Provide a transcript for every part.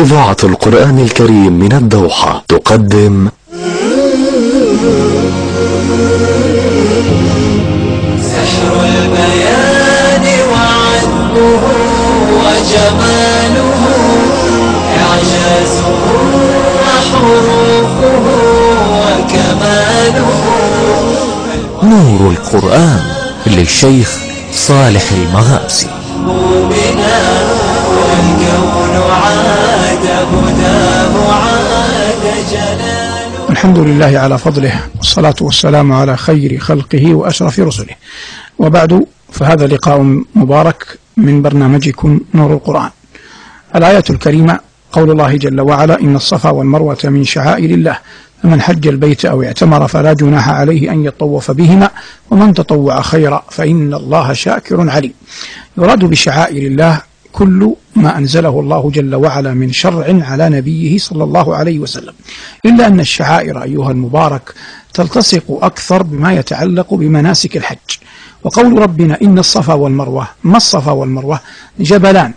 إذاعة القرآن الكريم من الدوحة تقدم. سحر البيان وعذبه وجماله إعجازه وحروفه وكماله. نور القرآن للشيخ صالح المغامسي بنا والكون عاد الحمد لله على فضله والصلاة والسلام على خير خلقه وأشرف رسله. وبعد فهذا لقاء مبارك من برنامجكم نور القرآن. الآية الكريمة قول الله جل وعلا إن الصفا والمروة من شعائر الله فمن حج البيت أو اعتمر فلا جناح عليه أن يطوف بهما ومن تطوع خيرا فإن الله شاكر عليم. يراد بشعائر الله كل ما أنزله الله جل وعلا من شرع على نبيه صلى الله عليه وسلم. إلا أن الشعائر أيها المبارك تلتصق أكثر بما يتعلق بمناسك الحج. وقول ربنا إن الصفا والمروة ما الصفا والمروة؟ جبلان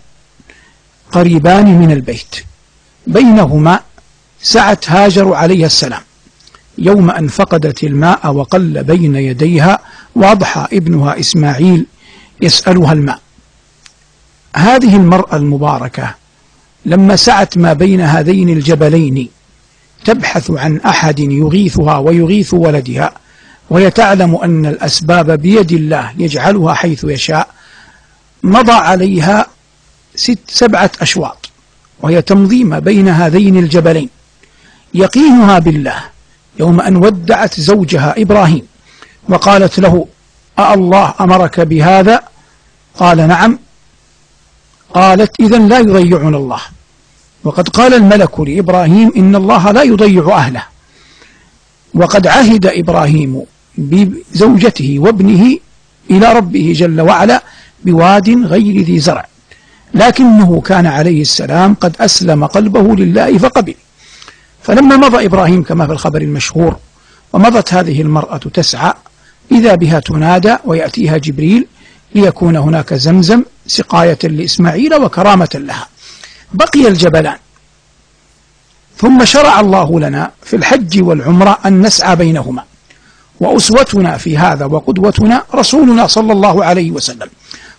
قريبان من البيت. بينهما سعت هاجر عليها السلام. يوم أن فقدت الماء وقل بين يديها وأضحى ابنها إسماعيل يسألها الماء. هذه المرأة المباركة لما سعت ما بين هذين الجبلين تبحث عن أحد يغيثها ويغيث ولدها وهي تعلم أن الأسباب بيد الله يجعلها حيث يشاء مضى عليها ست سبعة أشواط وهي تمضي ما بين هذين الجبلين. يقينها بالله يوم أن ودعت زوجها إبراهيم وقالت له أالله أمرك بهذا؟ قال نعم. قالت إذا لا يضيعنا الله. وقد قال الملك لإبراهيم إن الله لا يضيع أهله. وقد عهد إبراهيم بزوجته وابنه إلى ربه جل وعلا بواد غير ذي زرع. لكنه كان عليه السلام قد أسلم قلبه لله فقبل. فلما مضى إبراهيم كما في الخبر المشهور ومضت هذه المرأة تسعى إذا بها تنادى ويأتيها جبريل ليكون هناك زمزم سقاية لإسماعيل وكرامة لها. بقي الجبلان. ثم شرع الله لنا في الحج والعمرة أن نسعى بينهما. وأسوتنا في هذا وقدوتنا رسولنا صلى الله عليه وسلم.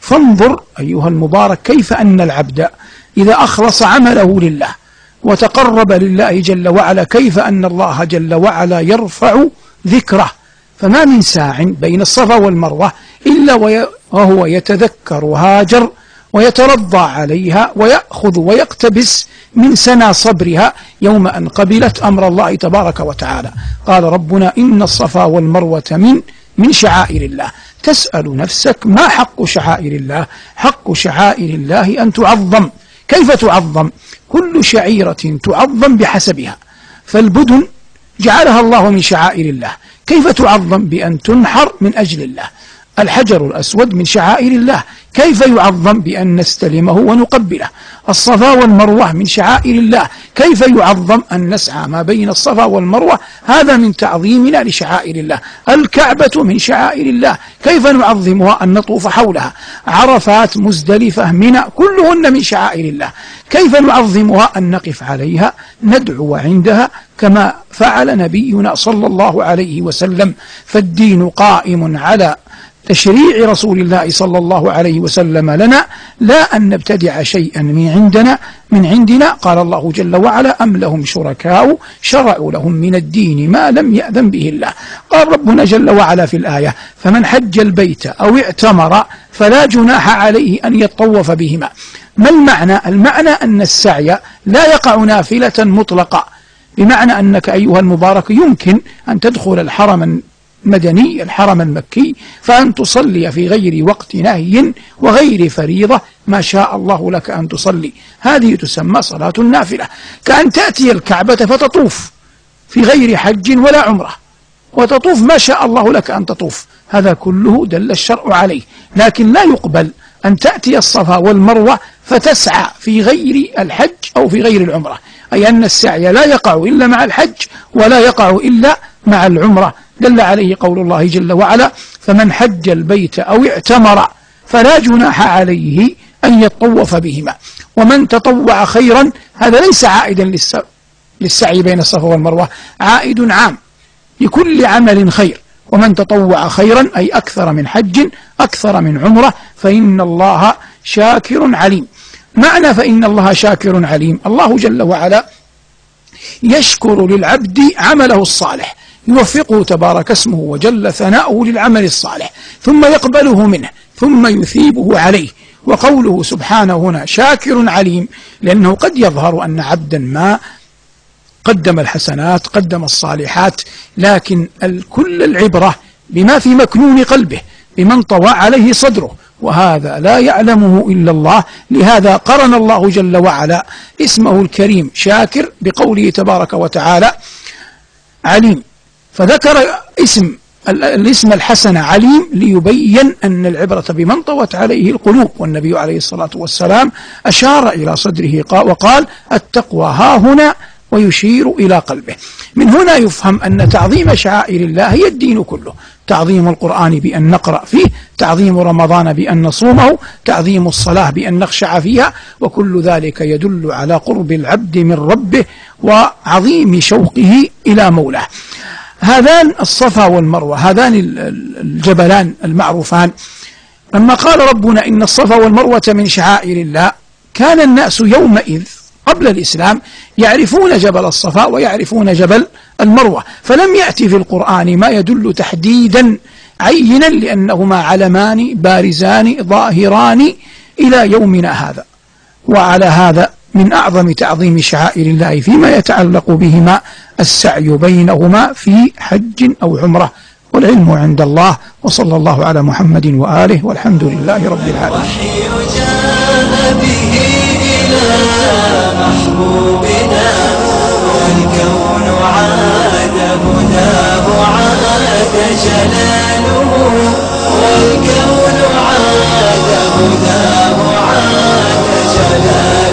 فانظر أيها المبارك كيف أن العبد إذا أخلص عمله لله وتقرب لله جل وعلا كيف أن الله جل وعلا يرفع ذكره. فما من ساع بين الصفا والمروة إلا وهو يتذكر هاجر ويترضى عليها ويأخذ ويقتبس من سنا صبرها يوم أن قبلت أمر الله تبارك وتعالى. قال ربنا إن الصفا والمروة من من شعائر الله. تسأل نفسك ما حق شعائر الله؟ حق شعائر الله أن تعظم. كيف تعظم؟ كل شعيرة تعظم بحسبها. فالبدن جعلها الله من شعائر الله. كيف تعظم بأن تنحر من أجل الله؟ الحجر الأسود من شعائر الله. كيف يعظم بأن نستلمه ونقبله؟ الصفا والمروة من شعائر الله. كيف يعظم أن نسعى ما بين الصفا والمروة؟ هذا من تعظيمنا لشعائر الله. الكعبة من شعائر الله. كيف نعظمها أن نطوف حولها؟ عرفات مزدلفة منى كلهن من شعائر الله. كيف نعظمها أن نقف عليها؟ ندعو عندها كما فعل نبينا صلى الله عليه وسلم. فالدين قائم على تشريع رسول الله صلى الله عليه وسلم لنا لا أن نبتدع شيئا من عندنا من عندنا. قال الله جل وعلا أم لهم شركاء شرعوا لهم من الدين ما لم يأذن به الله. قال ربنا جل وعلا في الآية فمن حج البيت أو اعتمر فلا جناح عليه أن يطوف بهما. ما المعنى؟ المعنى أن السعي لا يقع نافلة مطلقة. بمعنى أنك أيها المبارك يمكن أن تدخل الحرم المدني الحرم المكي فأن تصلي في غير وقت نهي وغير فريضة ما شاء الله لك أن تصلي. هذه تسمى صلاة النافلة. كأن تأتي الكعبة فتطوف في غير حج ولا عمرة. وتطوف ما شاء الله لك أن تطوف. هذا كله دل الشرع عليه. لكن لا يقبل أن تأتي الصفا والمروة فتسعى في غير الحج أو في غير العمرة. أي أن السعي لا يقع إلا مع الحج ولا يقع إلا مع العمرة. دل عليه قول الله جل وعلا فمن حج البيت أو اعتمر فلا جناح عليه أن يطوف بهما ومن تطوع خيرا هذا ليس عائدا للس- للسعي بين الصفا والمروة عائد عام لكل عمل خير ومن تطوع خيرا أي أكثر من حج أكثر من عمرة فإن الله شاكر عليم. معنى فإن الله شاكر عليم الله جل وعلا يشكر للعبد عمله الصالح يوفقه تبارك اسمه وجل ثناؤه للعمل الصالح ثم يقبله منه ثم يثيبه عليه وقوله سبحانه هنا شاكر عليم لأنه قد يظهر أن عبدا ما قدم الحسنات قدم الصالحات لكن الكل العبرة بما في مكنون قلبه بمن طوى عليه صدره وهذا لا يعلمه إلا الله لهذا قرن الله جل وعلا اسمه الكريم شاكر بقوله تبارك وتعالى عليم. فذكر اسم ال- الاسم الحسن عليم ليبين أن العبرة بمن طوت عليه القلوب والنبي عليه الصلاة والسلام أشار إلى صدره قا- وقال التقوى ها هنا ويشير إلى قلبه. من هنا يفهم أن تعظيم شعائر الله هي الدين كله. تعظيم القرآن بأن نقرأ فيه تعظيم رمضان بأن نصومه تعظيم الصلاة بأن نخشع فيها وكل ذلك يدل على قرب العبد من ربه وعظيم شوقه إلى مولاه. هذان الصفا والمروة هذان ال- ال- الجبلان المعروفان. لما قال ربنا إن الصفا والمروة من شعائر الله كان الناس يومئذ قبل الإسلام يعرفون جبل الصفا ويعرفون جبل المروة. فلم يأتي في القرآن ما يدل تحديدا عينا لأنهما علمان بارزان ظاهران إلى يومنا هذا. وعلى هذا من أعظم تعظيم شعائر الله فيما يتعلق بهما السعي بينهما في حج أو عمرة والعلم عند الله وصلى الله على محمد وآله والحمد لله رب العالمين. جاء به إلى محبوبنا والكون عاد جلاله والكون عاد هداه عاد جلاله.